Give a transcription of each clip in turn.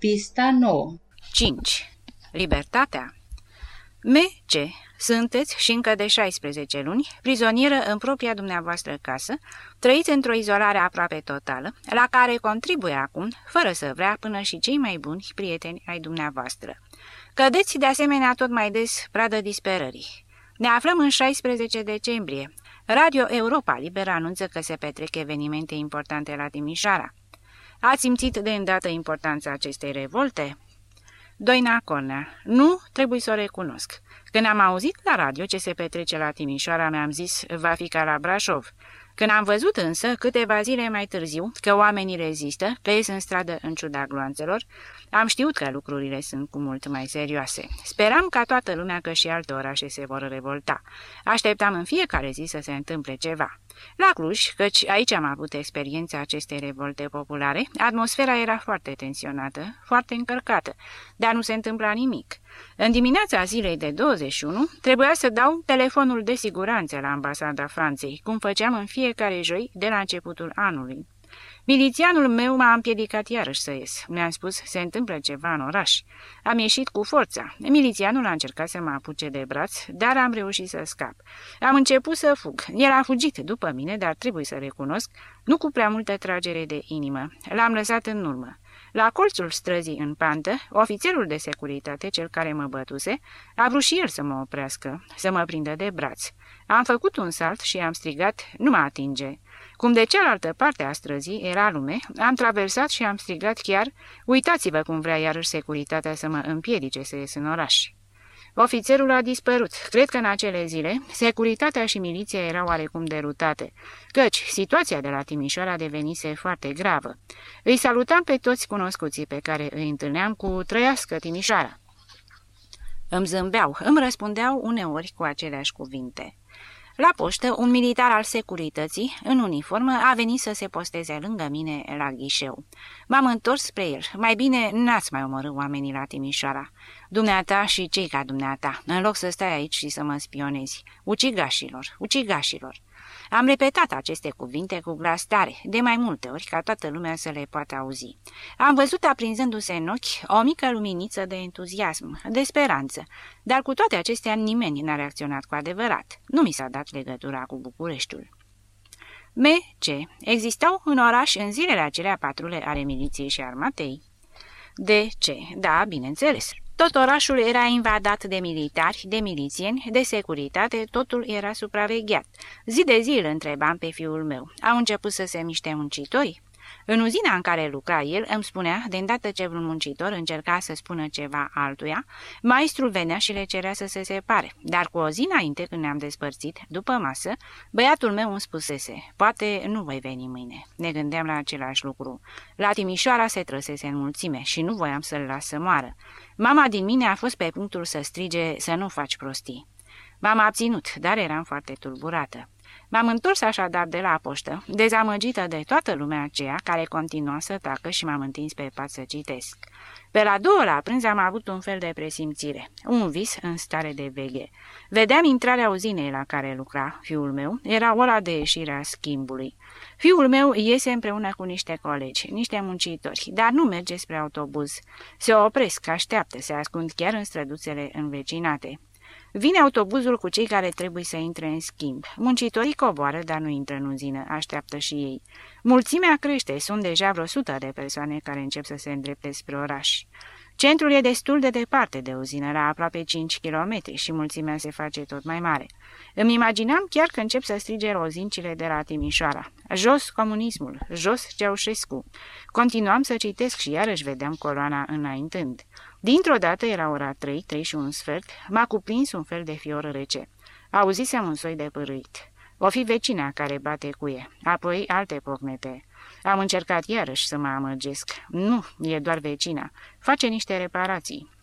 Pista 9 5. Libertatea M.C. Sunteți și încă de 16 luni, prizonieră în propria dumneavoastră casă, trăiți într-o izolare aproape totală, la care contribuie acum, fără să vrea, până și cei mai buni prieteni ai dumneavoastră. Cădeți de asemenea tot mai des pradă disperării. Ne aflăm în 16 decembrie. Radio Europa Liberă anunță că se petrec evenimente importante la Timișoara. Ați simțit de îndată importanța acestei revolte? Doina Cornea. Nu, trebuie să o recunosc. Când am auzit la radio ce se petrece la Timișoara, mi-am zis, va fi ca la Brașov. Când am văzut însă, câteva zile mai târziu, că oamenii rezistă, că ies în stradă în ciuda gloanțelor, am știut că lucrurile sunt cu mult mai serioase. Speram ca toată lumea că și alte orașe se vor revolta. Așteptam în fiecare zi să se întâmple ceva. La Cluj, căci aici am avut experiența acestei revolte populare, atmosfera era foarte tensionată, foarte încărcată, dar nu se întâmpla nimic. În dimineața zilei de 21 trebuia să dau telefonul de siguranță la ambasada Franței, cum făceam în fiecare joi de la începutul anului. Milițianul meu m-a împiedicat iarăși să ies. Mi-am spus, se întâmplă ceva în oraș. Am ieșit cu forța. Milițianul a încercat să mă apuce de braț, dar am reușit să scap. Am început să fug. El a fugit după mine, dar trebuie să recunosc, nu cu prea multă tragere de inimă. L-am lăsat în urmă. La colțul străzii în pantă, ofițerul de securitate, cel care mă bătuse, a vrut și el să mă oprească, să mă prindă de braț. Am făcut un salt și am strigat, nu mă atinge. Cum de cealaltă parte a străzii era lume, am traversat și am strigat chiar, uitați-vă cum vrea iarăși securitatea să mă împiedice să ies în oraș. Ofițerul a dispărut. Cred că în acele zile, securitatea și miliția erau oarecum derutate, căci situația de la Timișoara devenise foarte gravă. Îi salutam pe toți cunoscuții pe care îi întâlneam cu trăiască Timișoara. Îmi zâmbeau, îmi răspundeau uneori cu aceleași cuvinte. La poștă, un militar al securității, în uniformă, a venit să se posteze lângă mine la ghișeu. M-am întors spre el. Mai bine n-ați mai omorât oamenii la Timișoara. Dumneata și cei ca dumneata, în loc să stai aici și să mă spionezi. Ucigașilor, ucigașilor. Am repetat aceste cuvinte cu glas tare, de mai multe ori, ca toată lumea să le poată auzi. Am văzut aprinzându-se în ochi o mică luminiță de entuziasm, de speranță, dar cu toate acestea nimeni n-a reacționat cu adevărat. Nu mi s-a dat legătura cu Bucureștiul. M.C. Existau în oraș în zilele acelea patrule ale miliției și armatei? De ce? Da, bineînțeles. Tot orașul era invadat de militari, de milițieni, de securitate, totul era supravegheat. Zi de zi îl întrebam pe fiul meu. Au început să se miște muncitorii? În uzina în care lucra el, îmi spunea, de îndată ce vreun muncitor încerca să spună ceva altuia, maestrul venea și le cerea să se separe. Dar cu o zi înainte, când ne-am despărțit, după masă, băiatul meu îmi spusese, poate nu voi veni mâine. Ne gândeam la același lucru. La Timișoara se trăsese în mulțime și nu voiam să-l las să moară. Mama din mine a fost pe punctul să strige să nu faci prostii. M-am abținut, dar eram foarte tulburată. M-am întors așadar de la poștă, dezamăgită de toată lumea aceea care continua să tacă și m-am întins pe pat să citesc. Pe la două la prânz am avut un fel de presimțire, un vis în stare de veghe. Vedeam intrarea uzinei la care lucra fiul meu, era ora de ieșire a schimbului. Fiul meu iese împreună cu niște colegi, niște muncitori, dar nu merge spre autobuz. Se opresc, așteaptă, se ascund chiar în străduțele învecinate. Vine autobuzul cu cei care trebuie să intre în schimb. Muncitorii coboară, dar nu intră în uzină, așteaptă și ei. Mulțimea crește, sunt deja vreo sută de persoane care încep să se îndrepte spre oraș. Centrul e destul de departe de uzină, la aproape 5 km și mulțimea se face tot mai mare. Îmi imaginam chiar că încep să strige rozincile de la Timișoara. Jos comunismul, jos Ceaușescu. Continuam să citesc și iarăși vedeam coloana înaintând. Dintr-o dată era ora trei, trei și un sfert, m-a cuprins un fel de fior rece. Auzisem un soi de pârâit. O fi vecina care bate cuie, apoi alte pocnete. Am încercat iarăși să mă amăgesc. Nu, e doar vecina. Face niște reparații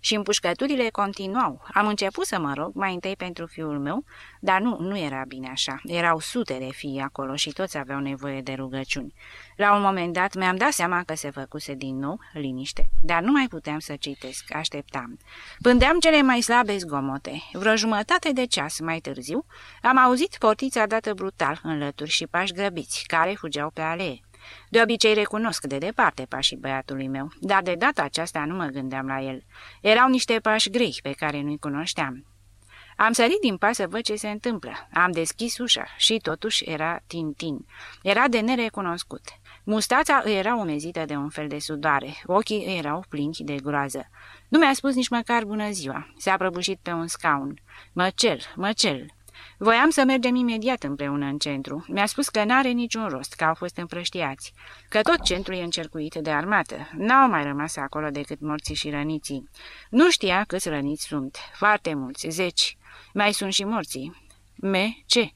și împușcăturile continuau. Am început să mă rog mai întâi pentru fiul meu, dar nu, nu era bine așa. Erau sute de fii acolo și toți aveau nevoie de rugăciuni. La un moment dat mi-am dat seama că se făcuse din nou liniște, dar nu mai puteam să citesc, așteptam. Pândeam cele mai slabe zgomote. Vreo jumătate de ceas mai târziu am auzit portița dată brutal în lături și pași grăbiți, care fugeau pe alee. De obicei recunosc de departe pașii băiatului meu, dar de data aceasta nu mă gândeam la el. Erau niște pași grei pe care nu-i cunoșteam. Am sărit din pas să văd ce se întâmplă. Am deschis ușa și totuși era Tintin. Era de nerecunoscut. Mustața îi era umezită de un fel de sudare, ochii îi erau plini de groază. Nu mi-a spus nici măcar bună ziua. S-a prăbușit pe un scaun. Măcel, măcel. Voiam să mergem imediat împreună în centru. Mi-a spus că n-are niciun rost, că au fost împrăștiați, că tot centrul e încercuit de armată. N-au mai rămas acolo decât morții și răniții. Nu știa câți răniți sunt. Foarte mulți, zeci. Mai sunt și morții. Me, ce?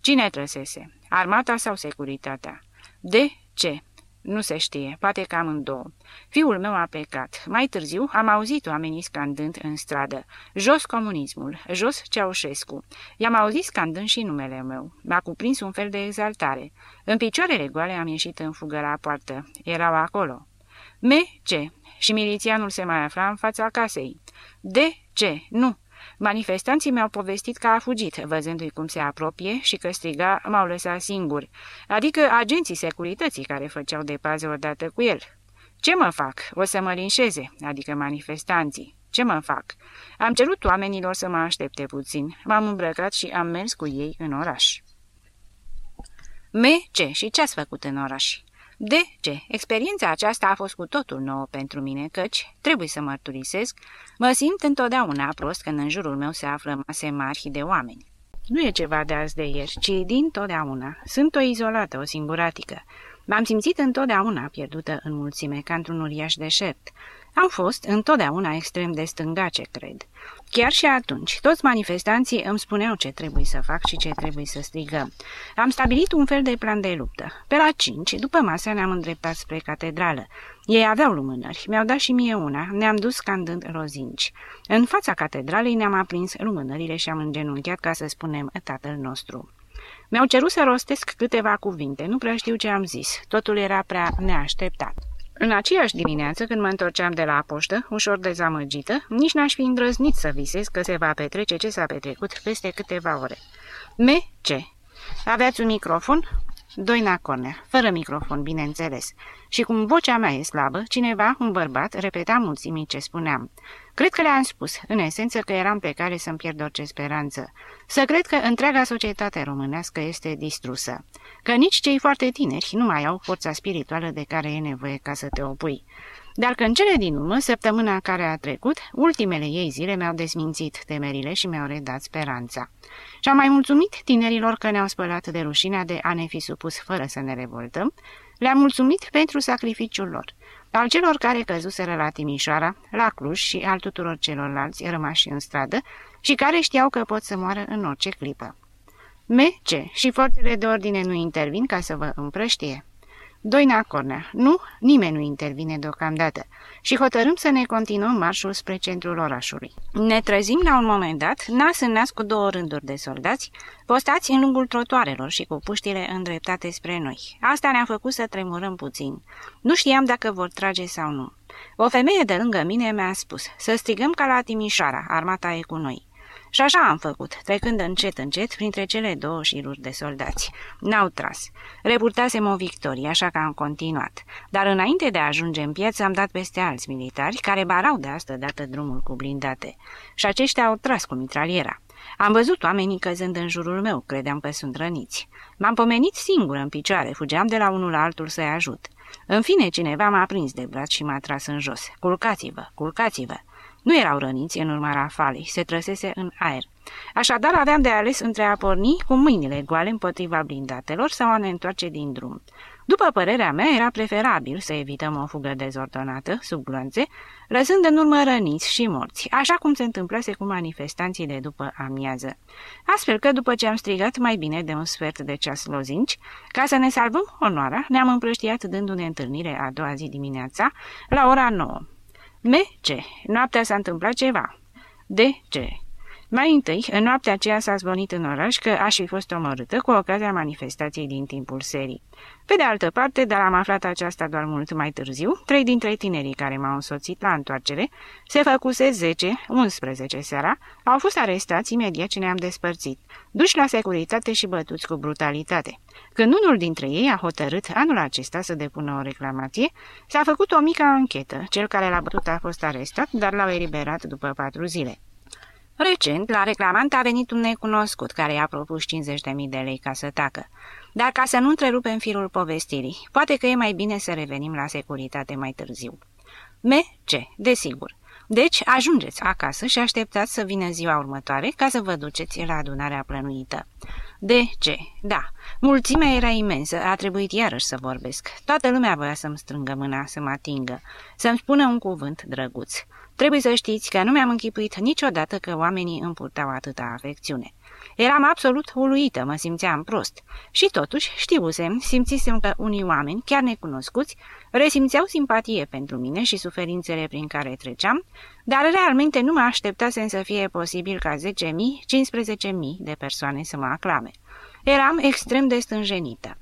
Cine trăsese? Armata sau securitatea? De ce? Nu se știe, poate că amândouă. Fiul meu a plecat. Mai târziu am auzit oamenii scandând în stradă. Jos comunismul, jos Ceaușescu. I-am auzit scandând și numele meu. M-a cuprins un fel de exaltare. În picioarele goale am ieșit în fugă la poartă. Erau acolo. Me, ce? Și milițianul se mai afla în fața casei. De ce? Nu. Manifestanții mi-au povestit că a fugit, văzându-i cum se apropie și că striga, m-au lăsat singuri, adică agenții securității care făceau de pază odată cu el. Ce mă fac? O să mă linșeze, adică manifestanții. Ce mă fac? Am cerut oamenilor să mă aștepte puțin. M-am îmbrăcat și am mers cu ei în oraș. Me, ce? Și ce ați făcut în oraș? De ce? Experiența aceasta a fost cu totul nouă pentru mine, căci, trebuie să mărturisesc, mă simt întotdeauna prost când în jurul meu se află mase mari de oameni. Nu e ceva de azi de ieri, ci din totdeauna. Sunt o izolată, o singuratică. M-am simțit întotdeauna pierdută în mulțime, ca într-un uriaș deșert. Am fost întotdeauna extrem de stângace, cred. Chiar și atunci, toți manifestanții îmi spuneau ce trebuie să fac și ce trebuie să strigăm. Am stabilit un fel de plan de luptă. Pe la cinci, după masă, ne-am îndreptat spre catedrală. Ei aveau lumânări, mi-au dat și mie una, ne-am dus scandând rozinci. În fața catedralei ne-am aprins lumânările și am îngenunchiat ca să spunem tatăl nostru. Mi-au cerut să rostesc câteva cuvinte, nu prea știu ce am zis, totul era prea neașteptat. În aceeași dimineață, când mă întorceam de la poștă, ușor dezamăgită, nici n-aș fi îndrăznit să visez că se va petrece ce s-a petrecut peste câteva ore. Me, ce? Aveați un microfon? Doina Cornea, fără microfon, bineînțeles. Și cum vocea mea e slabă, cineva, un bărbat, repeta mulțimii ce spuneam. Cred că le-am spus, în esență, că eram pe care să-mi pierd orice speranță. Să cred că întreaga societate românească este distrusă. Că nici cei foarte tineri nu mai au forța spirituală de care e nevoie ca să te opui. Dar că în cele din urmă, săptămâna care a trecut, ultimele ei zile mi-au desmințit temerile și mi-au redat speranța. Și am mai mulțumit tinerilor că ne-au spălat de rușinea de a ne fi supus fără să ne revoltăm, le-am mulțumit pentru sacrificiul lor, al celor care căzuseră la Timișoara, la Cluj și al tuturor celorlalți rămași în stradă și care știau că pot să moară în orice clipă. Me, ce? Și forțele de ordine nu intervin ca să vă împrăștie? Doina Cornea. Nu, nimeni nu intervine deocamdată și hotărâm să ne continuăm marșul spre centrul orașului. Ne trezim la un moment dat, nas în nas cu două rânduri de soldați, postați în lungul trotuarelor și cu puștile îndreptate spre noi. Asta ne-a făcut să tremurăm puțin. Nu știam dacă vor trage sau nu. O femeie de lângă mine mi-a spus să strigăm ca la Timișoara, armata e cu noi. Și așa am făcut, trecând încet, încet printre cele două șiruri de soldați. N-au tras. Repurtasem o victorie, așa că am continuat. Dar înainte de a ajunge în piață, am dat peste alți militari, care barau de asta dată drumul cu blindate. Și aceștia au tras cu mitraliera. Am văzut oamenii căzând în jurul meu, credeam că sunt răniți. M-am pomenit singur în picioare, fugeam de la unul la altul să-i ajut. În fine, cineva m-a prins de braț și m-a tras în jos. Culcați-vă, culcați-vă! Nu erau răniți în urma rafalei, se trăsese în aer. Așadar aveam de ales între a porni cu mâinile goale împotriva blindatelor sau a ne întoarce din drum. După părerea mea, era preferabil să evităm o fugă dezordonată, sub glonțe, lăsând în urmă răniți și morți, așa cum se întâmplase cu manifestanții de după amiază. Astfel că, după ce am strigat mai bine de un sfert de ceas lozinci, ca să ne salvăm onoarea, ne-am împrăștiat dându-ne întâlnire a doua zi dimineața, la ora 9. Me, ce? Noaptea s-a întâmplat ceva. De ce? Mai întâi, în noaptea aceea s-a zvonit în oraș că aș fi fost omorâtă cu ocazia manifestației din timpul serii. Pe de altă parte, dar am aflat aceasta doar mult mai târziu, trei dintre tinerii care m-au însoțit la întoarcere, se făcuse 10-11 seara, au fost arestați imediat ce ne-am despărțit, duși la securitate și bătuți cu brutalitate. Când unul dintre ei a hotărât anul acesta să depună o reclamație, s-a făcut o mică anchetă. Cel care l-a bătut a fost arestat, dar l-au eliberat după patru zile. Recent, la reclamant a venit un necunoscut care i-a propus 50.000 de lei ca să tacă. Dar ca să nu întrerupem firul povestirii, poate că e mai bine să revenim la securitate mai târziu. M. Ce? Desigur. Deci, ajungeți acasă și așteptați să vină ziua următoare ca să vă duceți la adunarea plănuită. De ce? Da. Mulțimea era imensă, a trebuit iarăși să vorbesc. Toată lumea voia să-mi strângă mâna, să mă atingă, să-mi spună un cuvânt drăguț. Trebuie să știți că nu mi-am închipuit niciodată că oamenii îmi purtau atâta afecțiune. Eram absolut uluită, mă simțeam prost. Și totuși știusem, simțisem că unii oameni, chiar necunoscuți, resimțeau simpatie pentru mine și suferințele prin care treceam, dar realmente nu mă așteptasem să fie posibil ca 10.000, 15.000 de persoane să mă aclame. Eram extrem de stânjenită.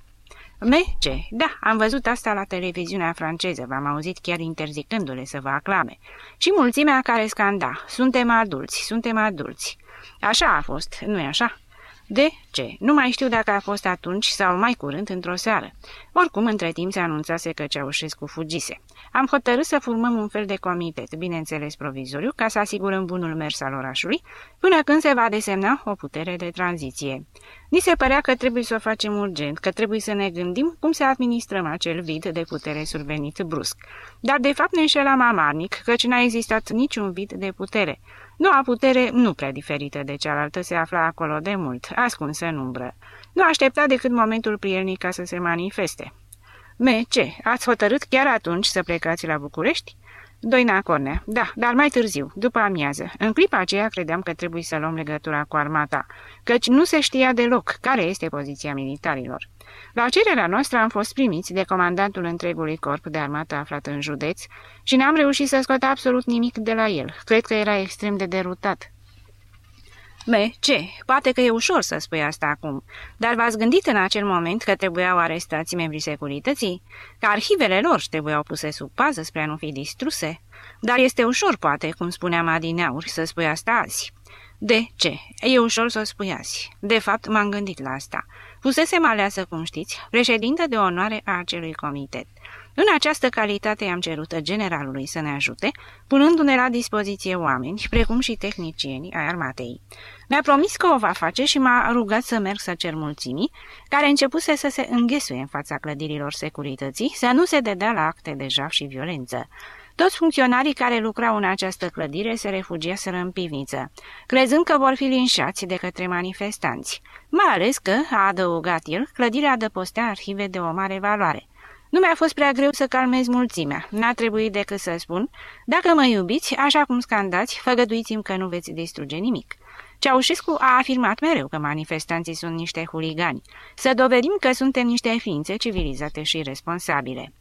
Ce? Da, am văzut asta la televiziunea franceză, v-am auzit chiar interzicându-le să vă aclame. Și mulțimea care scanda, suntem adulți, suntem adulți. Așa a fost, nu-i așa? De ce? Nu mai știu dacă a fost atunci sau mai curând într-o seară. Oricum, între timp se anunțase că Ceaușescu fugise. Am hotărât să formăm un fel de comitet, bineînțeles provizoriu, ca să asigurăm bunul mers al orașului, până când se va desemna o putere de tranziție. Ni se părea că trebuie să o facem urgent, că trebuie să ne gândim cum să administrăm acel vid de putere survenit brusc. Dar de fapt ne înșelam amarnic, căci n-a existat niciun vid de putere. Noua putere, nu prea diferită de cealaltă, se afla acolo de mult, ascunsă în umbră. Nu aștepta decât momentul prielnic ca să se manifeste. Me, ce, ați hotărât chiar atunci să plecați la București? Doina Cornea, da, dar mai târziu, după amiază. În clipa aceea credeam că trebuie să luăm legătura cu armata, căci nu se știa deloc care este poziția militarilor. La cererea noastră am fost primiți de comandantul întregului corp de armată aflat în județ și n-am reușit să scot absolut nimic de la el. Cred că era extrem de derutat. Me, ce? Poate că e ușor să spui asta acum, dar v-ați gândit în acel moment că trebuiau arestați membrii securității? Că arhivele lor trebuiau puse sub pază spre a nu fi distruse? Dar este ușor, poate, cum spuneam adineauri, să spui asta azi. De ce? E ușor să o spui azi. De fapt, m-am gândit la asta. Fusesem aleasă, cum știți, președintă de onoare a acelui comitet. În această calitate am cerut generalului să ne ajute, punându-ne la dispoziție oameni, precum și tehnicieni ai armatei. Mi-a promis că o va face și m-a rugat să merg să cer mulțimii, care începuse să se înghesuie în fața clădirilor securității, să nu se dedea la acte de jaf și violență. Toți funcționarii care lucrau în această clădire se refugiaseră în pivniță, crezând că vor fi linșați de către manifestanți, mai ales că, a adăugat el, clădirea adăpostea arhive de o mare valoare. Nu mi-a fost prea greu să calmez mulțimea. N-a trebuit decât să spun, dacă mă iubiți, așa cum scandați, făgăduiți-mi că nu veți distruge nimic. Ceaușescu a afirmat mereu că manifestanții sunt niște huligani, să dovedim că suntem niște ființe civilizate și responsabile.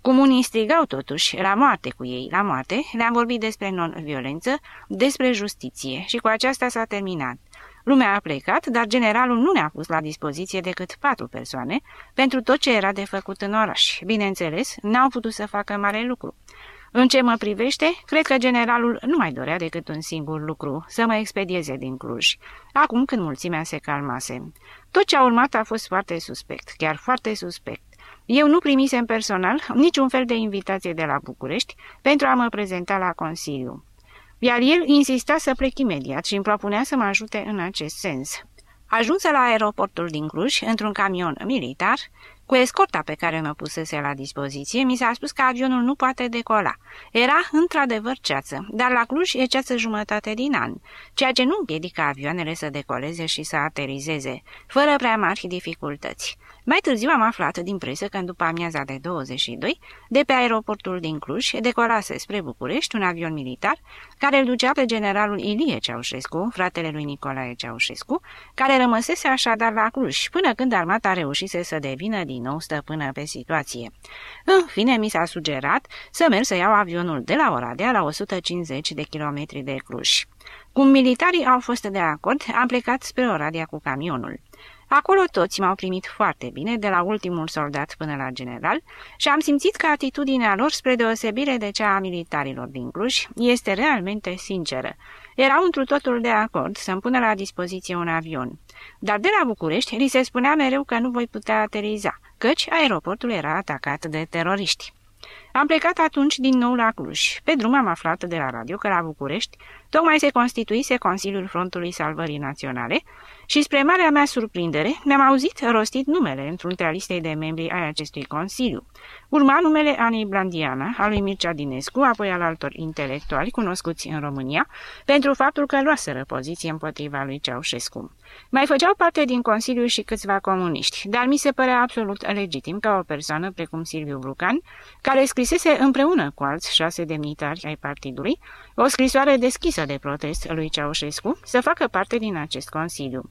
Comunii strigau totuși, la moarte cu ei, la moarte, le-am vorbit despre non-violență, despre justiție și cu aceasta s-a terminat. Lumea a plecat, dar generalul nu ne-a pus la dispoziție decât patru persoane pentru tot ce era de făcut în oraș. Bineînțeles, n-au putut să facă mare lucru. În ce mă privește, cred că generalul nu mai dorea decât un singur lucru, să mă expedieze din Cluj, acum când mulțimea se calmase. Tot ce a urmat a fost foarte suspect, chiar foarte suspect. Eu nu primisem personal niciun fel de invitație de la București pentru a mă prezenta la Consiliu. Iar el insista să plec imediat și îmi propunea să mă ajute în acest sens. Ajunsă la aeroportul din Cluj, într-un camion militar, cu escorta pe care mă pusese la dispoziție, mi s-a spus că avionul nu poate decola. Era într-adevăr ceață, dar la Cluj e ceață jumătate din an, ceea ce nu împiedică avioanele să decoleze și să aterizeze, fără prea mari dificultăți. Mai târziu am aflat din presă că în după amiaza de 22, de pe aeroportul din Cluj, decolase spre București un avion militar care îl ducea pe generalul Ilie Ceaușescu, fratele lui Nicolae Ceaușescu, care rămăsese așadar la Cluj, până când armata reușise să devină din din nou stăpână pe situație. În fine, mi s-a sugerat să merg să iau avionul de la Oradea la 150 de kilometri de Cluj. Cum militarii au fost de acord, am plecat spre Oradea cu camionul. Acolo toți m-au primit foarte bine, de la ultimul soldat până la general, și am simțit că atitudinea lor, spre deosebire de cea a militarilor din Cluj, este realmente sinceră. Erau întru totul de acord să-mi pună la dispoziție un avion. Dar de la București li se spunea mereu că nu voi putea ateriza, căci aeroportul era atacat de teroriști. Am plecat atunci din nou la Cluj. Pe drum am aflat de la radio că la București tocmai se constituise Consiliul Frontului Salvării Naționale și, spre marea mea surprindere, mi-am auzit rostit numele într-un listei de membri ai acestui Consiliu. Urma numele Anei Blandiana, a lui Mircea Dinescu, apoi al altor intelectuali cunoscuți în România, pentru faptul că luaseră poziție împotriva lui Ceaușescu. Mai făceau parte din Consiliu și câțiva comuniști, dar mi se părea absolut legitim ca o persoană precum Silviu Brucan, care scrisese împreună cu alți șase demnitari ai partidului, o scrisoare deschisă de protest lui Ceaușescu, să facă parte din acest Consiliu.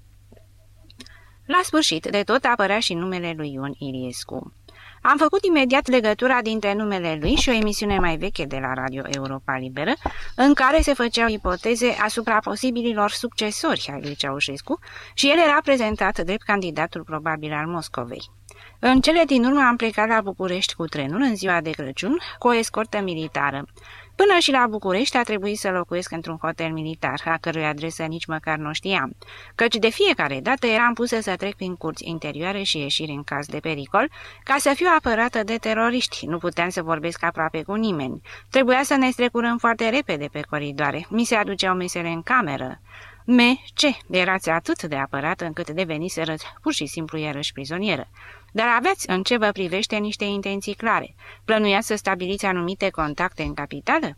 La sfârșit, de tot apărea și numele lui Ion Iliescu. Am făcut imediat legătura dintre numele lui și o emisiune mai veche de la Radio Europa Liberă, în care se făceau ipoteze asupra posibililor succesori ai lui Ceaușescu și el era prezentat drept candidatul probabil al Moscovei. În cele din urmă am plecat la București cu trenul în ziua de Crăciun cu o escortă militară. Până și la București a trebuit să locuiesc într-un hotel militar, a cărui adresă nici măcar nu știam, căci de fiecare dată eram pusă să trec prin curți interioare și ieșiri în caz de pericol, ca să fiu apărată de teroriști. Nu puteam să vorbesc aproape cu nimeni. Trebuia să ne strecurăm foarte repede pe coridoare. Mi se aduceau mesele în cameră. Me, ce? Erați atât de apărată încât deveniseră pur și simplu iarăși prizonieră. Dar aveți în ce vă privește niște intenții clare. Plănuiați să stabiliți anumite contacte în capitală?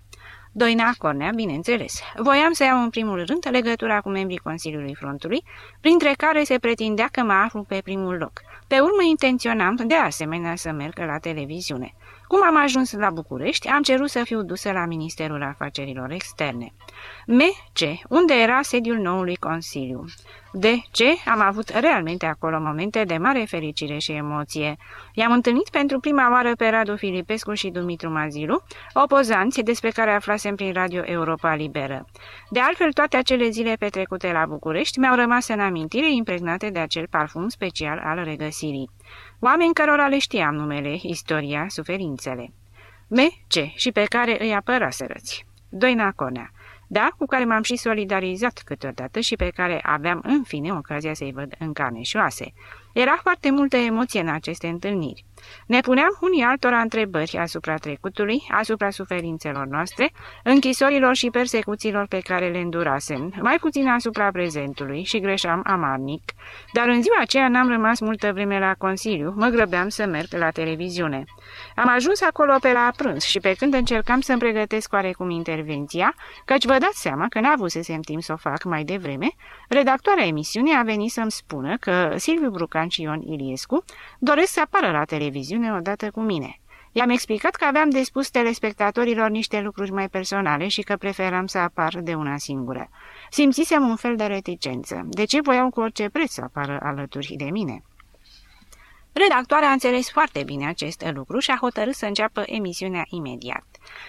Doina Cornea, bineînțeles. Voiam să iau în primul rând legătura cu membrii Consiliului Frontului, printre care se pretindea că mă aflu pe primul loc. Pe urmă intenționam de asemenea să merg la televiziune. Cum am ajuns la București, am cerut să fiu dusă la Ministerul Afacerilor Externe. M.C., unde era sediul noului Consiliu. De ce? Am avut realmente acolo momente de mare fericire și emoție. I-am întâlnit pentru prima oară pe Radu Filipescu și Dumitru Mazilu, opozanți despre care aflasem prin Radio Europa Liberă. De altfel, toate acele zile petrecute la București mi-au rămas în amintire impregnate de acel parfum special al regăsirii. Oameni cărora le știam numele, istoria, suferințele. M.C. și pe care îi apăraserăți. Doina Conea da, cu care m-am și solidarizat câteodată și pe care aveam în fine ocazia să-i văd în carne și oase. Era foarte multă emoție în aceste întâlniri. Ne puneam unii altora întrebări asupra trecutului, asupra suferințelor noastre, închisorilor și persecuțiilor pe care le îndurasem, mai puțin asupra prezentului și greșeam amarnic. Dar în ziua aceea n-am rămas multă vreme la Consiliu, mă grăbeam să merg la televiziune. Am ajuns acolo pe la prânz și pe când încercam să-mi pregătesc oarecum intervenția, căci vă dați seama că n-avusesem timp să o fac mai devreme, redactoarea emisiunii a venit să-mi spună că Silviu Brucan și Ion Iliescu doresc să apară la televiziune odată cu mine. I-am explicat că aveam de spus telespectatorilor niște lucruri mai personale și că preferam să apar de una singură. Simțisem un fel de reticență. De ce voiau cu orice preț să apară alături de mine? Redactoarea a înțeles foarte bine acest lucru și a hotărât să înceapă emisiunea imediat.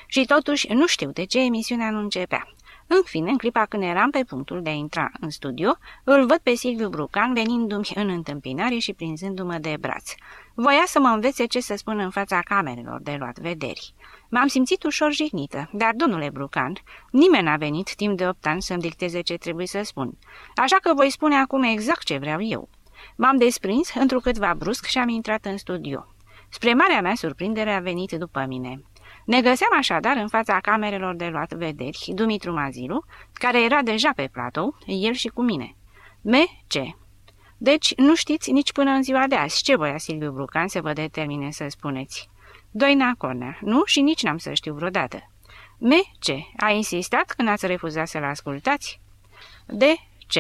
Și totuși nu știu de ce emisiunea nu începea. În fine, în clipa când eram pe punctul de a intra în studio, îl văd pe Silviu Brucan venindu-mi în întâmpinare și prinzându-mă de braț. Voia să mă învețe ce să spun în fața camerelor de luat vederi. M-am simțit ușor jignită, dar, domnule Brucan, nimeni n-a venit timp de opt ani să-mi dicteze ce trebuie să spun, așa că voi spune acum exact ce vreau eu. M-am desprins întrucâtva brusc și am intrat în studio. Spre marea mea surprindere a venit după mine. Ne găseam așadar în fața camerelor de luat vederi Dumitru Mazilu, care era deja pe platou, el și cu mine. M.C. Deci nu știți nici până în ziua de azi ce voia Silviu Brucan să vă determine să spuneți. Doina Cornea, nu și nici n-am să știu vreodată. M.C. A insistat când ați refuzat să-l ascultați? D.C.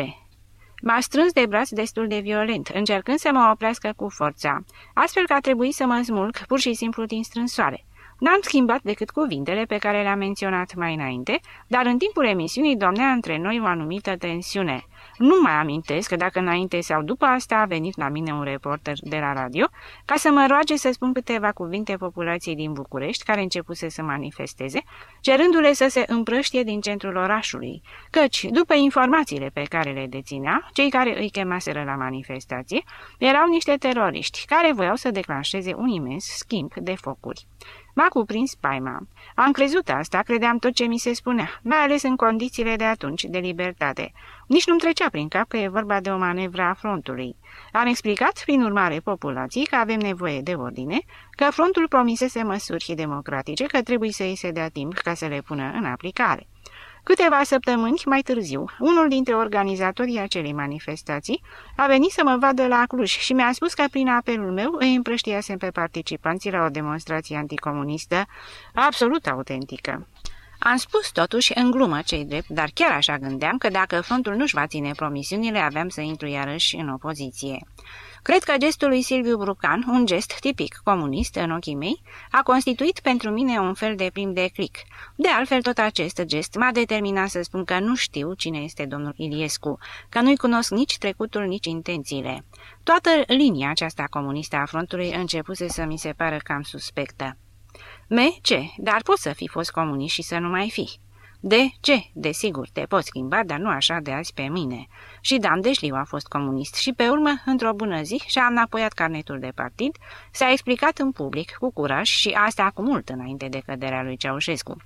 M-a strâns de braț destul de violent, încercând să mă oprească cu forța, astfel că a trebuit să mă smulg pur și simplu din strânsoare. N-am schimbat decât cuvintele pe care le-am menționat mai înainte, dar în timpul emisiunii domnea între noi o anumită tensiune. Nu mai amintesc că dacă înainte sau după asta a venit la mine un reporter de la radio ca să mă roage să spun câteva cuvinte populației din București care începuse să manifesteze, cerându-le să se împrăștie din centrul orașului, căci, după informațiile pe care le deținea, cei care îi chemaseră la manifestație erau niște teroriști care voiau să declanșeze un imens schimb de focuri. M-a cuprins spaima. Am crezut asta, credeam tot ce mi se spunea, mai ales în condițiile de atunci de libertate. Nici nu-mi trecea prin cap că e vorba de o manevră a frontului. Am explicat, prin urmare, populației că avem nevoie de ordine, că frontul promisese măsuri democratice, că trebuie să îi se dea timp ca să le pună în aplicare. Câteva săptămâni mai târziu, unul dintre organizatorii acelei manifestații a venit să mă vadă la Cluj și mi-a spus că prin apelul meu îi împrăștiasem pe participanții la o demonstrație anticomunistă absolut autentică. Am spus totuși în glumă cei drept, dar chiar așa gândeam că dacă frontul nu-și va ține promisiunile, aveam să intru iarăși în opoziție. Cred că gestul lui Silviu Brucan, un gest tipic comunist în ochii mei, a constituit pentru mine un fel de prim de clic. De altfel, tot acest gest m-a determinat să spun că nu știu cine este domnul Iliescu, că nu-i cunosc nici trecutul, nici intențiile. Toată linia aceasta comunistă a frontului începuse să mi se pară cam suspectă. Me, ce? Dar poți să fi fost comunist și să nu mai fi. De ce? Desigur, te poți schimba, dar nu așa de azi pe mine. Și Dan Deșliu a fost comunist și pe urmă, într-o bună zi, și-a înapoiat carnetul de partid, s-a explicat în public, cu curaj și asta cu mult înainte de căderea lui Ceaușescu.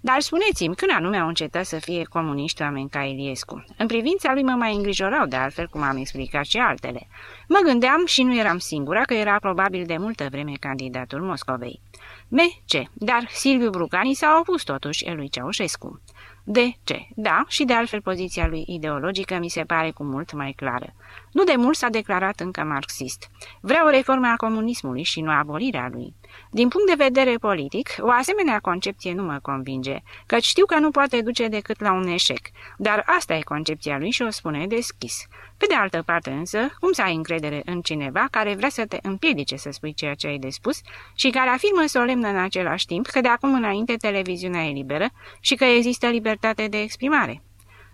Dar spuneți-mi, când anume au încetat să fie comuniști oameni ca Iliescu? În privința lui mă mai îngrijorau de altfel, cum am explicat și altele. Mă gândeam și nu eram singura că era probabil de multă vreme candidatul Moscovei. Me, ce? Dar Silviu Brucani s-a opus totuși lui Ceaușescu. De ce? Da, și de altfel poziția lui ideologică mi se pare cu mult mai clară. Nu de mult s-a declarat încă marxist. Vrea o reformă a comunismului și nu abolirea lui. Din punct de vedere politic, o asemenea concepție nu mă convinge, căci știu că nu poate duce decât la un eșec, dar asta e concepția lui și o spune deschis. Pe de altă parte însă, cum să ai încredere în cineva care vrea să te împiedice să spui ceea ce ai de spus și care afirmă solemn în același timp că de acum înainte televiziunea e liberă și că există libertate de exprimare?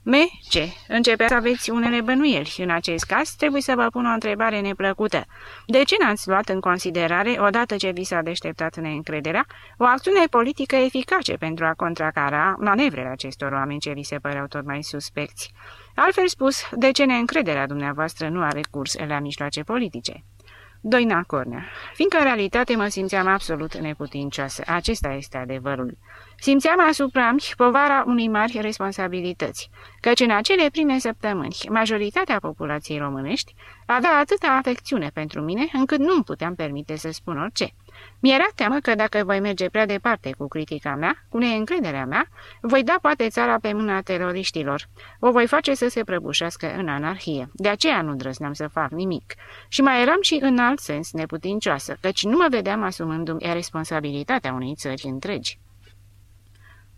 Me, ce? Începe să aveți unele bănuieli. În acest caz, trebuie să vă pun o întrebare neplăcută. De ce n-ați luat în considerare, odată ce vi s-a deșteptat neîncrederea, o acțiune politică eficace pentru a contracara manevrele acestor oameni ce vi se păreau tot mai suspecți? Altfel spus, de ce neîncrederea dumneavoastră nu are curs la mijloace politice? Doina Cornea. Fiindcă în realitate mă simțeam absolut neputincioasă. Acesta este adevărul. Simțeam asupra mi povara unei mari responsabilități, căci în acele prime săptămâni, majoritatea populației românești avea atâta afecțiune pentru mine, încât nu puteam permite să spun orice. Mi-era teamă că dacă voi merge prea departe cu critica mea, cu neîncrederea mea, voi da poate țara pe mâna teroriștilor. O voi face să se prăbușească în anarhie. De aceea nu drăzneam să fac nimic. Și mai eram și în alt sens neputincioasă, căci nu mă vedeam asumându-mi responsabilitatea unei țări întregi.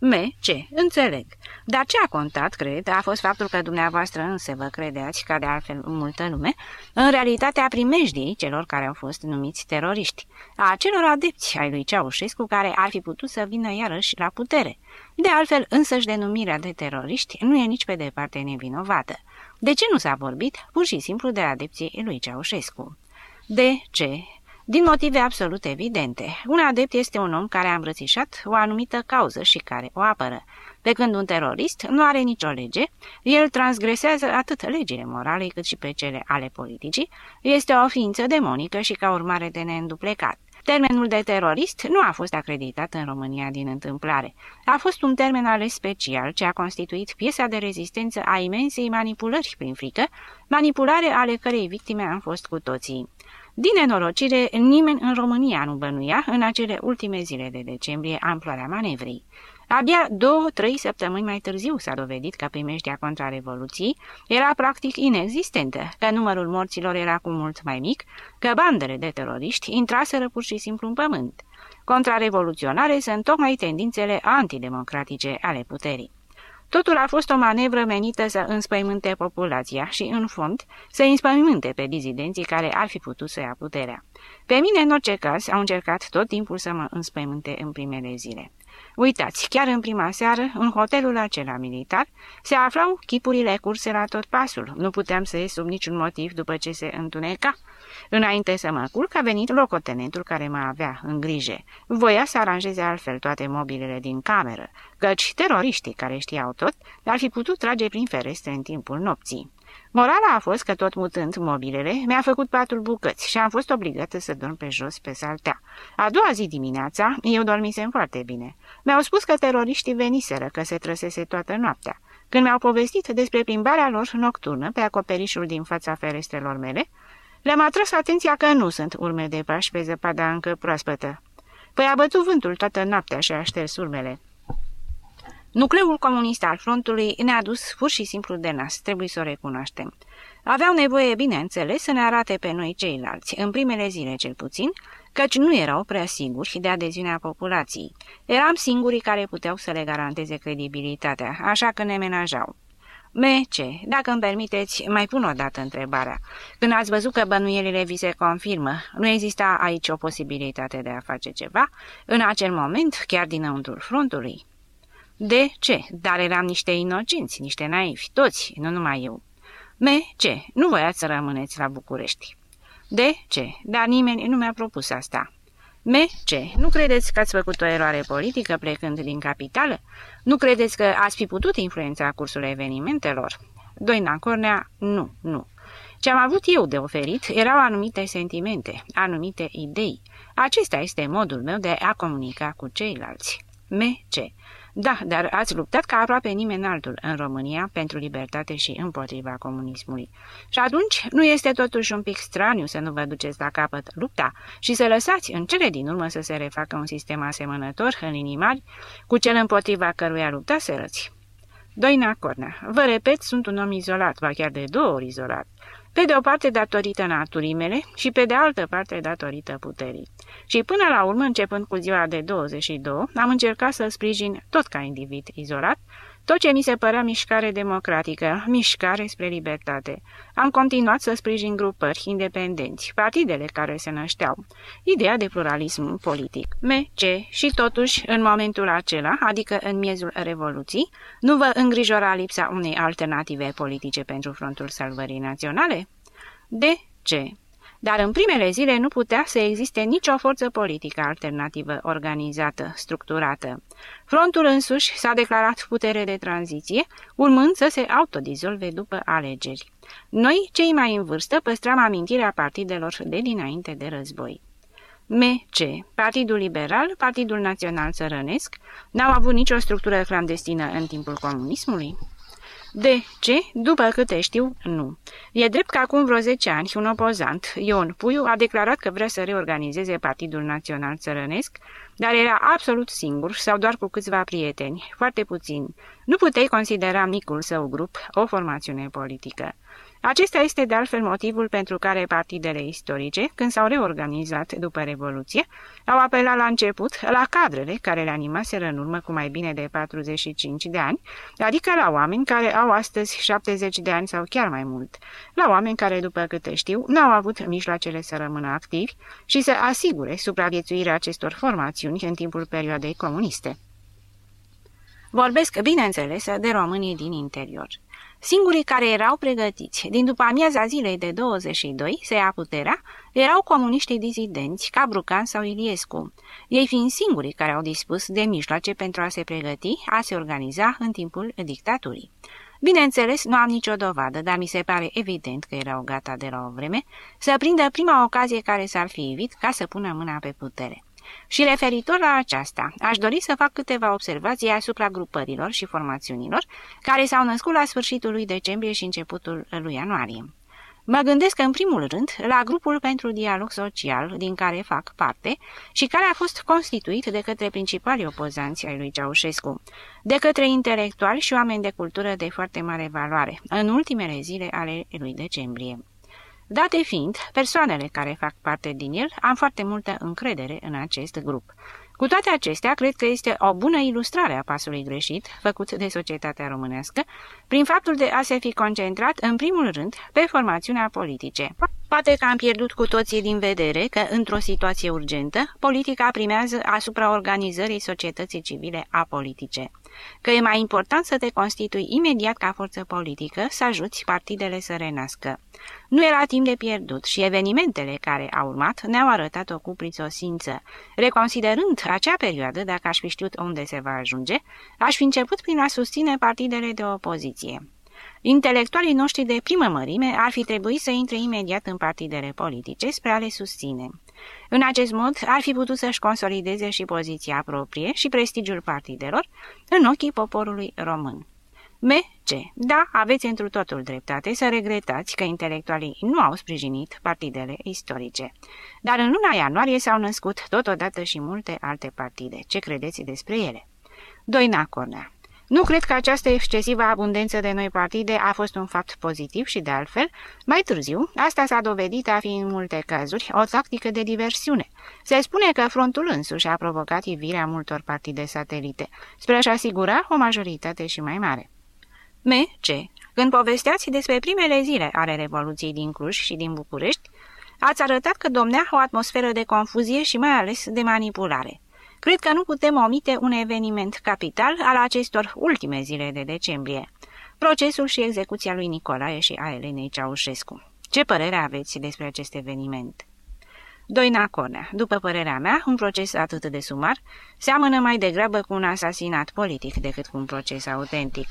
Me, ce? Înțeleg. Dar ce a contat, cred, a fost faptul că dumneavoastră însă vă credeați, ca de altfel multă lume, în realitatea primejdii celor care au fost numiți teroriști, a celor adepți ai lui Ceaușescu care ar fi putut să vină iarăși la putere. De altfel, însăși denumirea de teroriști nu e nici pe departe nevinovată. De ce nu s-a vorbit? Pur și simplu de adepții lui Ceaușescu. De ce? Din motive absolut evidente. Un adept este un om care a îmbrățișat o anumită cauză și care o apără. Pe când un terorist nu are nicio lege, el transgresează atât legile morale cât și pe cele ale politicii, este o ființă demonică și ca urmare de neînduplecat. Termenul de terorist nu a fost acreditat în România din întâmplare. A fost un termen ales special ce a constituit piesa de rezistență a imensei manipulări prin frică, manipulare ale cărei victime am fost cu toții. Din nenorocire, nimeni în România nu bănuia în acele ultime zile de decembrie amploarea manevrei. Abia două-trei săptămâni mai târziu s-a dovedit că primeștea contra Revoluției era practic inexistentă, că numărul morților era cu mult mai mic, că bandele de teroriști intraseră pur și simplu în pământ. Contrarevoluționare sunt tocmai tendințele antidemocratice ale puterii. Totul a fost o manevră menită să înspăimânte populația și, în fond, să înspăimânte pe dizidenții care ar fi putut să ia puterea. Pe mine, în orice caz, au încercat tot timpul să mă înspăimânte în primele zile. Uitați, chiar în prima seară, în hotelul acela militar, se aflau chipurile curse la tot pasul. Nu puteam să ies sub niciun motiv după ce se întuneca. Înainte să mă culc, a venit locotenentul care mă avea în grijă. Voia să aranjeze altfel toate mobilele din cameră, căci teroriștii care știau tot ar fi putut trage prin ferestre în timpul nopții. Morala a fost că tot mutând mobilele, mi-a făcut patul bucăți și am fost obligată să dorm pe jos pe saltea. A doua zi dimineața, eu dormisem foarte bine. Mi-au spus că teroriștii veniseră, că se trăsese toată noaptea. Când mi-au povestit despre plimbarea lor nocturnă pe acoperișul din fața ferestrelor mele, le-am atras atenția că nu sunt urme de pași pe zăpada încă proaspătă. Păi a bătut vântul toată noaptea și a șters urmele. Nucleul comunist al frontului ne-a dus pur și simplu de nas, trebuie să o recunoaștem. Aveau nevoie, bineînțeles, să ne arate pe noi ceilalți, în primele zile cel puțin, căci nu erau prea siguri de adeziunea populației. Eram singurii care puteau să le garanteze credibilitatea, așa că ne menajau. ce? dacă îmi permiteți, mai pun o dată întrebarea. Când ați văzut că bănuielile vi se confirmă, nu exista aici o posibilitate de a face ceva? În acel moment, chiar dinăuntrul frontului? De ce? Dar eram niște inocenți, niște naivi, toți, nu numai eu. Me, ce? Nu voiați să rămâneți la București. De ce? Dar nimeni nu mi-a propus asta. Me, ce? Nu credeți că ați făcut o eroare politică plecând din capitală? Nu credeți că ați fi putut influența cursul evenimentelor? Doina Cornea, nu, nu. Ce am avut eu de oferit erau anumite sentimente, anumite idei. Acesta este modul meu de a comunica cu ceilalți. Me, ce? Da, dar ați luptat ca aproape nimeni altul în România pentru libertate și împotriva comunismului. Și atunci nu este totuși un pic straniu să nu vă duceți la capăt lupta și să lăsați în cele din urmă să se refacă un sistem asemănător în linii mari cu cel împotriva căruia lupta răți. Doina Cornea, vă repet, sunt un om izolat, va chiar de două ori izolat pe de o parte datorită naturii mele și pe de altă parte datorită puterii. Și până la urmă, începând cu ziua de 22, am încercat să sprijin, tot ca individ izolat, tot ce mi se părea mișcare democratică, mișcare spre libertate. Am continuat să sprijin grupări independenți, partidele care se nășteau, ideea de pluralism politic. MC și totuși, în momentul acela, adică în miezul Revoluției, nu vă îngrijora lipsa unei alternative politice pentru frontul salvării naționale? De ce? Dar în primele zile nu putea să existe nicio forță politică alternativă organizată, structurată. Frontul însuși s-a declarat putere de tranziție, urmând să se autodizolve după alegeri. Noi, cei mai în vârstă, păstram amintirea partidelor de dinainte de război. MC, Partidul Liberal, Partidul Național Țărănesc, n-au avut nicio structură clandestină în timpul comunismului? De ce? După câte știu, nu. E drept că acum vreo 10 ani un opozant, Ion Puiu, a declarat că vrea să reorganizeze Partidul Național Țărănesc, dar era absolut singur sau doar cu câțiva prieteni, foarte puțini. Nu puteai considera micul său grup o formațiune politică. Acesta este de altfel motivul pentru care partidele istorice, când s-au reorganizat după Revoluție, au apelat la început la cadrele care le animaseră în urmă cu mai bine de 45 de ani, adică la oameni care au astăzi 70 de ani sau chiar mai mult, la oameni care, după câte știu, n-au avut mijloacele să rămână activi și să asigure supraviețuirea acestor formațiuni în timpul perioadei comuniste. Vorbesc, bineînțeles, de românii din interior. Singurii care erau pregătiți din după amiaza zilei de 22 se ia puterea erau comuniștii dizidenți ca Brucan sau Iliescu, ei fiind singurii care au dispus de mijloace pentru a se pregăti, a se organiza în timpul dictaturii. Bineînțeles, nu am nicio dovadă, dar mi se pare evident că erau gata de la o vreme să prindă prima ocazie care s-ar fi evit ca să pună mâna pe putere. Și referitor la aceasta, aș dori să fac câteva observații asupra grupărilor și formațiunilor care s-au născut la sfârșitul lui decembrie și începutul lui ianuarie. Mă gândesc în primul rând la grupul pentru dialog social din care fac parte și care a fost constituit de către principalii opozanți ai lui Ceaușescu, de către intelectuali și oameni de cultură de foarte mare valoare, în ultimele zile ale lui decembrie. Date fiind persoanele care fac parte din el, am foarte multă încredere în acest grup. Cu toate acestea, cred că este o bună ilustrare a pasului greșit făcut de societatea românească prin faptul de a se fi concentrat în primul rând pe formațiunea politice. Poate că am pierdut cu toții din vedere că, într-o situație urgentă, politica primează asupra organizării societății civile apolitice că e mai important să te constitui imediat ca forță politică, să ajuți partidele să renască. Nu era timp de pierdut și evenimentele care au urmat ne-au arătat o cuprițosință. Reconsiderând acea perioadă, dacă aș fi știut unde se va ajunge, aș fi început prin a susține partidele de opoziție. Intelectualii noștri de primă mărime ar fi trebuit să intre imediat în partidele politice spre a le susține. În acest mod, ar fi putut să-și consolideze și poziția proprie și prestigiul partidelor în ochii poporului român. M.C. Da, aveți întru totul dreptate să regretați că intelectualii nu au sprijinit partidele istorice. Dar în luna ianuarie s-au născut totodată și multe alte partide. Ce credeți despre ele? Doina Cornea nu cred că această excesivă abundență de noi partide a fost un fapt pozitiv și, de altfel, mai târziu, asta s-a dovedit a fi în multe cazuri o tactică de diversiune. Se spune că frontul însuși a provocat ivirea multor partide satelite, spre a-și asigura o majoritate și mai mare. M.C. Când povesteați despre primele zile ale Revoluției din Cluj și din București, ați arătat că domnea o atmosferă de confuzie și mai ales de manipulare. Cred că nu putem omite un eveniment capital al acestor ultime zile de decembrie. Procesul și execuția lui Nicolae și a Elenei Ceaușescu. Ce părere aveți despre acest eveniment? Doina Cornea, după părerea mea, un proces atât de sumar seamănă mai degrabă cu un asasinat politic decât cu un proces autentic.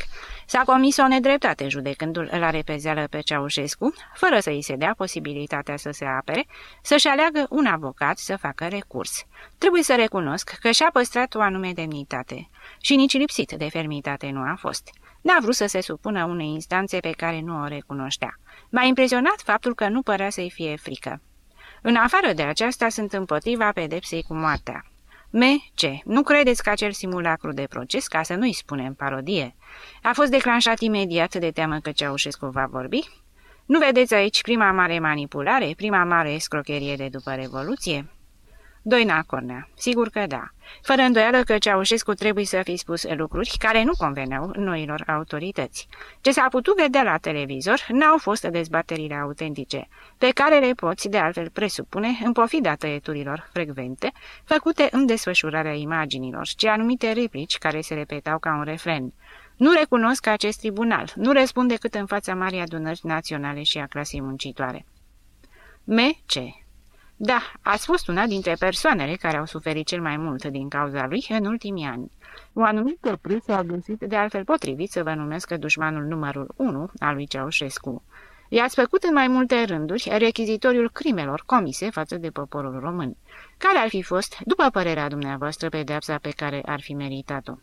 S-a comis o nedreptate judecându-l la repezeală pe Ceaușescu, fără să îi se dea posibilitatea să se apere, să-și aleagă un avocat să facă recurs. Trebuie să recunosc că și-a păstrat o anume demnitate și nici lipsit de fermitate nu a fost. N-a vrut să se supună unei instanțe pe care nu o recunoștea. M-a impresionat faptul că nu părea să-i fie frică. În afară de aceasta, sunt împotriva pedepsei cu moartea. ce? Nu credeți că acel simulacru de proces, ca să nu-i spunem parodie, a fost declanșat imediat de teamă că Ceaușescu va vorbi? Nu vedeți aici prima mare manipulare, prima mare escrocherie de după Revoluție? Doina Cornea. Sigur că da. Fără îndoială că Ceaușescu trebuie să fi spus lucruri care nu conveneau noilor autorități. Ce s-a putut vedea la televizor n-au fost dezbaterile autentice, pe care le poți de altfel presupune în pofida tăieturilor frecvente, făcute în desfășurarea imaginilor, ci anumite replici care se repetau ca un refren. Nu recunosc acest tribunal, nu răspund decât în fața Marii Adunări Naționale și a clasei muncitoare. M.C. Da, ați fost una dintre persoanele care au suferit cel mai mult din cauza lui în ultimii ani. O anumită presă a găsit de altfel potrivit să vă numesc dușmanul numărul 1 al lui Ceaușescu. I-ați făcut în mai multe rânduri rechizitoriul crimelor comise față de poporul român. Care ar fi fost, după părerea dumneavoastră, pedeapsa pe care ar fi meritat-o?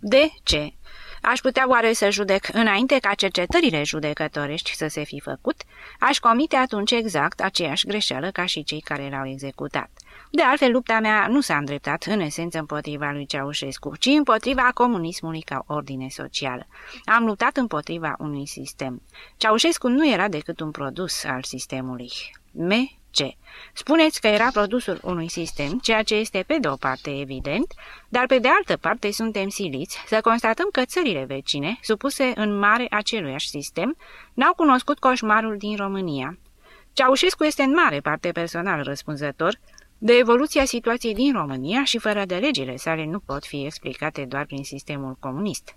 De ce? Aș putea oare să judec înainte ca cercetările judecătorești să se fi făcut? Aș comite atunci exact aceeași greșeală ca și cei care l-au executat. De altfel, lupta mea nu s-a îndreptat în esență împotriva lui Ceaușescu, ci împotriva comunismului ca ordine socială. Am luptat împotriva unui sistem. Ceaușescu nu era decât un produs al sistemului. Me ce? Spuneți că era produsul unui sistem, ceea ce este pe de o parte evident, dar pe de altă parte suntem siliți să constatăm că țările vecine, supuse în mare aceluiași sistem, n-au cunoscut coșmarul din România. Ceaușescu este în mare parte personal răspunzător de evoluția situației din România și fără de legile sale nu pot fi explicate doar prin sistemul comunist.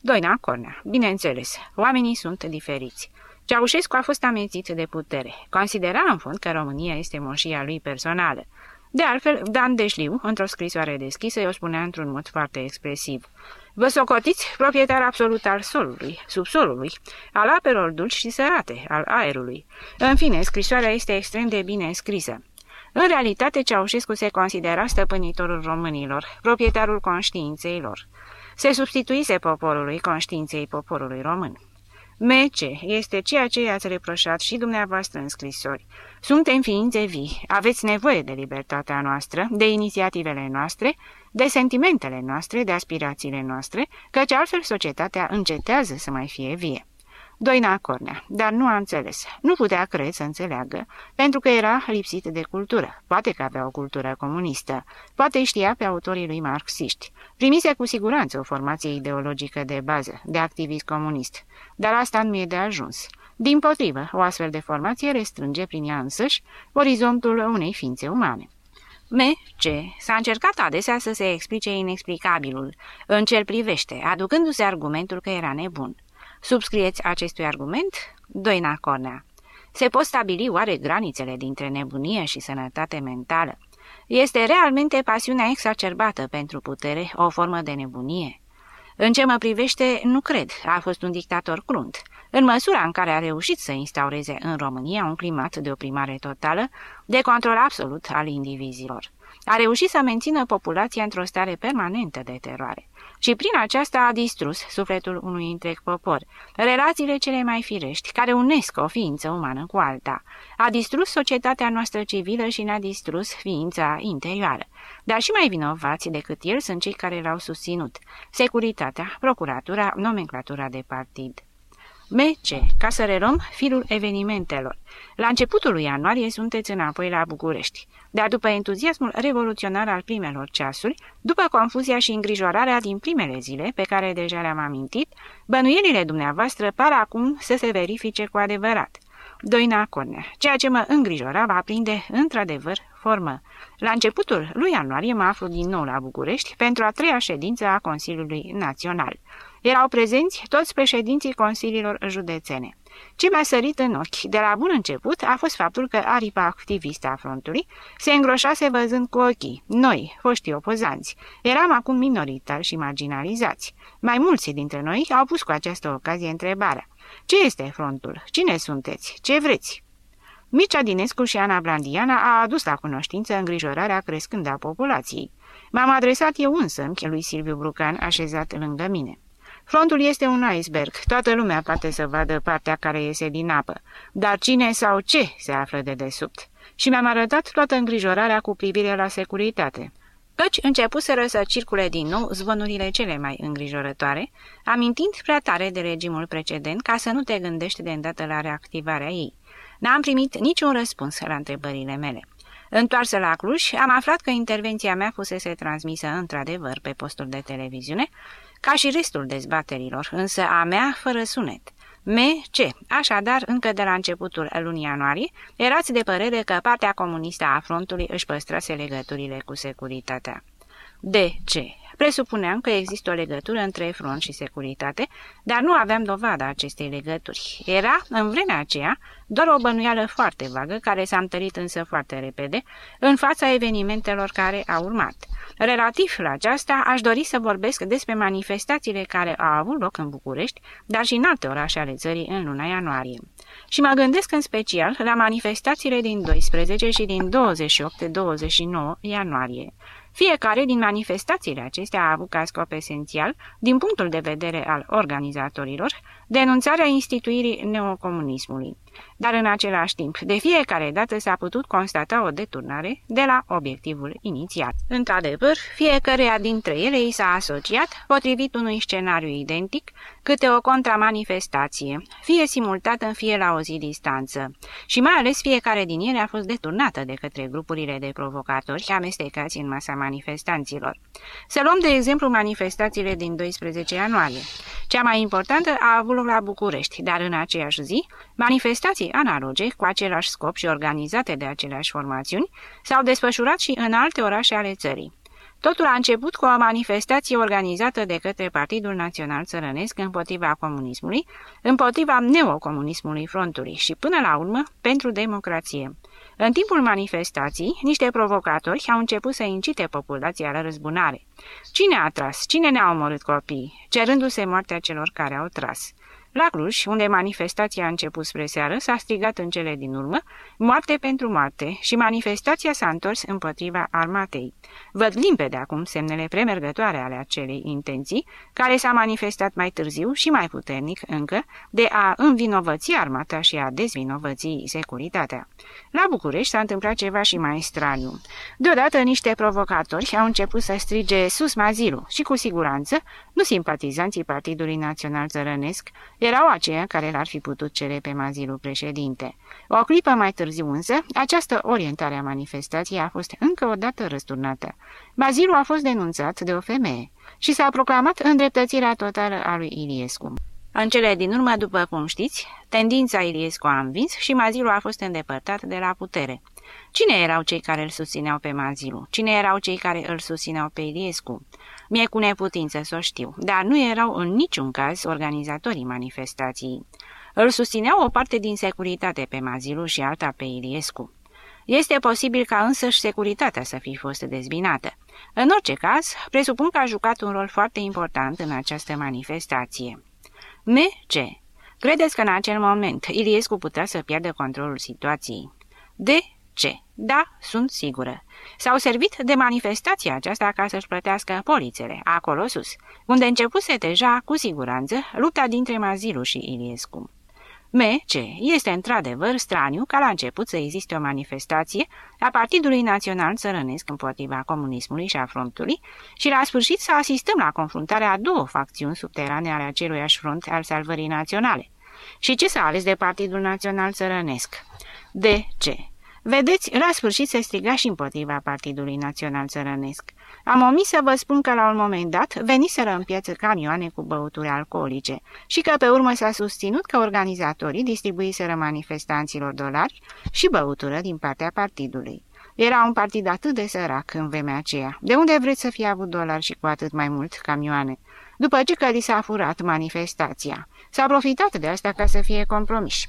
Doina Cornea, bineînțeles, oamenii sunt diferiți. Ceaușescu a fost amețit de putere. Considera în fond că România este moșia lui personală. De altfel, Dan Deșliu, într-o scrisoare deschisă, o spunea într-un mod foarte expresiv. Vă socotiți proprietar absolut al solului, subsolului, al apelor dulci și sărate, al aerului. În fine, scrisoarea este extrem de bine scrisă. În realitate, Ceaușescu se considera stăpânitorul românilor, proprietarul conștiinței lor. Se substituise poporului conștiinței poporului român. Mece este ceea ce i-ați reproșat și dumneavoastră în scrisori. Suntem ființe vii, aveți nevoie de libertatea noastră, de inițiativele noastre, de sentimentele noastre, de aspirațiile noastre, căci altfel societatea încetează să mai fie vie. Doina Cornea, dar nu a înțeles. Nu putea crede să înțeleagă, pentru că era lipsit de cultură. Poate că avea o cultură comunistă. Poate știa pe autorii lui marxiști. Primise cu siguranță o formație ideologică de bază, de activist comunist. Dar asta nu e de ajuns. Din potrivă, o astfel de formație restrânge prin ea însăși orizontul unei ființe umane. M.C. S-a încercat adesea să se explice inexplicabilul, în ce privește, aducându-se argumentul că era nebun. Subscrieți acestui argument? Doina Cornea. Se pot stabili oare granițele dintre nebunie și sănătate mentală? Este realmente pasiunea exacerbată pentru putere o formă de nebunie? În ce mă privește, nu cred. A fost un dictator crunt. În măsura în care a reușit să instaureze în România un climat de oprimare totală, de control absolut al indivizilor. A reușit să mențină populația într-o stare permanentă de teroare și prin aceasta a distrus sufletul unui întreg popor, relațiile cele mai firești, care unesc o ființă umană cu alta. A distrus societatea noastră civilă și ne-a distrus ființa interioară. Dar și mai vinovați decât el sunt cei care l-au susținut, securitatea, procuratura, nomenclatura de partid. MC, ca să reluăm firul evenimentelor. La începutul lui ianuarie sunteți înapoi la București, dar după entuziasmul revoluționar al primelor ceasuri, după confuzia și îngrijorarea din primele zile, pe care deja le-am amintit, bănuielile dumneavoastră par acum să se verifice cu adevărat. Doina Cornea, ceea ce mă îngrijora va prinde într-adevăr formă. La începutul lui ianuarie mă aflu din nou la București pentru a treia ședință a Consiliului Național. Erau prezenți toți președinții consiliilor județene. Ce mi-a sărit în ochi de la bun început a fost faptul că aripa activistă a frontului se îngroșase văzând cu ochii. Noi, foștii opozanți, eram acum minoritari și marginalizați. Mai mulți dintre noi au pus cu această ocazie întrebarea. Ce este frontul? Cine sunteți? Ce vreți? Mircea Dinescu și Ana Blandiana a adus la cunoștință îngrijorarea crescând a populației. M-am adresat eu însă lui Silviu Brucan, așezat lângă mine. Frontul este un iceberg, toată lumea poate să vadă partea care iese din apă, dar cine sau ce se află de desubt? Și mi-am arătat toată îngrijorarea cu privire la securitate. Căci începuseră să circule din nou zvonurile cele mai îngrijorătoare, amintind prea tare de regimul precedent ca să nu te gândești de îndată la reactivarea ei. N-am primit niciun răspuns la întrebările mele. Întoarsă la Cluj, am aflat că intervenția mea fusese transmisă într-adevăr pe postul de televiziune, ca și restul dezbaterilor, însă a mea fără sunet. M.C. Așadar, încă de la începutul lunii ianuarie, erați de părere că partea comunistă a frontului își păstrase legăturile cu securitatea. D.C. Presupuneam că există o legătură între front și securitate, dar nu aveam dovada acestei legături. Era, în vremea aceea, doar o bănuială foarte vagă, care s-a întărit însă foarte repede, în fața evenimentelor care au urmat. Relativ la aceasta, aș dori să vorbesc despre manifestațiile care au avut loc în București, dar și în alte orașe ale țării în luna ianuarie. Și mă gândesc în special la manifestațiile din 12 și din 28-29 ianuarie. Fiecare din manifestațiile acestea a avut ca scop esențial, din punctul de vedere al organizatorilor, denunțarea instituirii neocomunismului dar în același timp, de fiecare dată s-a putut constata o deturnare de la obiectivul inițial. Într-adevăr, fiecăreia dintre ele i s-a asociat, potrivit unui scenariu identic, câte o contramanifestație, fie simultată, fie la o zi distanță. Și mai ales fiecare din ele a fost deturnată de către grupurile de provocatori amestecați în masa manifestanților. Să luăm de exemplu manifestațiile din 12 ianuarie. Cea mai importantă a avut loc la București, dar în aceeași zi, manifestații analoge, cu același scop și organizate de aceleași formațiuni, s-au desfășurat și în alte orașe ale țării. Totul a început cu o manifestație organizată de către Partidul Național Țărănesc împotriva comunismului, împotriva neocomunismului frontului și, până la urmă, pentru democrație. În timpul manifestației, niște provocatori au început să incite populația la răzbunare. Cine a tras? Cine ne-a omorât copiii? Cerându-se moartea celor care au tras. La Cluj, unde manifestația a început spre seară, s-a strigat în cele din urmă moarte pentru moarte și manifestația s-a întors împotriva armatei. Văd limpede acum semnele premergătoare ale acelei intenții, care s-a manifestat mai târziu și mai puternic încă, de a învinovăți armata și a dezvinovăți securitatea. La București s-a întâmplat ceva și mai straniu. Deodată niște provocatori au început să strige sus mazilu și cu siguranță nu simpatizanții Partidului Național Țărănesc, Erau aceia care l-ar fi putut cere pe Mazilu președinte. O clipă mai târziu însă, această orientare a manifestației a fost încă o dată răsturnată. Mazilu a fost denunțat de o femeie și s-a proclamat îndreptățirea totală a lui Iliescu. În cele din urmă, după cum știți, tendința Iliescu a învins și Mazilu a fost îndepărtat de la putere. Cine erau cei care îl susțineau pe Mazilu? Cine erau cei care îl susțineau pe Iliescu? Mi-e cu neputință să o știu, dar nu erau în niciun caz organizatorii manifestației. Îl susțineau o parte din securitate pe Mazilu și alta pe Iliescu. Este posibil ca însăși securitatea să fi fost dezbinată. În orice caz, presupun că a jucat un rol foarte important în această manifestație. M.C. Credeți că în acel moment Iliescu putea să piardă controlul situației? De ce? Da, sunt sigură. S-au servit de manifestația aceasta ca să-și plătească polițele, acolo sus, unde începuse deja, cu siguranță, lupta dintre Mazilu și Iliescu. M.C. Este într-adevăr straniu ca la început să existe o manifestație a Partidului Național Țărănesc împotriva comunismului și a frontului și la sfârșit să asistăm la confruntarea a două facțiuni subterane ale aceluiași front al salvării naționale. Și ce s-a ales de Partidul Național Țărănesc? De ce? Vedeți, la sfârșit se striga și împotriva Partidului Național Țărănesc. Am omis să vă spun că la un moment dat veniseră în piață camioane cu băuturi alcoolice și că pe urmă s-a susținut că organizatorii distribuiseră manifestanților dolari și băutură din partea partidului. Era un partid atât de sărac în vremea aceea. De unde vreți să fie avut dolari și cu atât mai mult camioane? După ce că li s-a furat manifestația. S-a profitat de asta ca să fie compromis.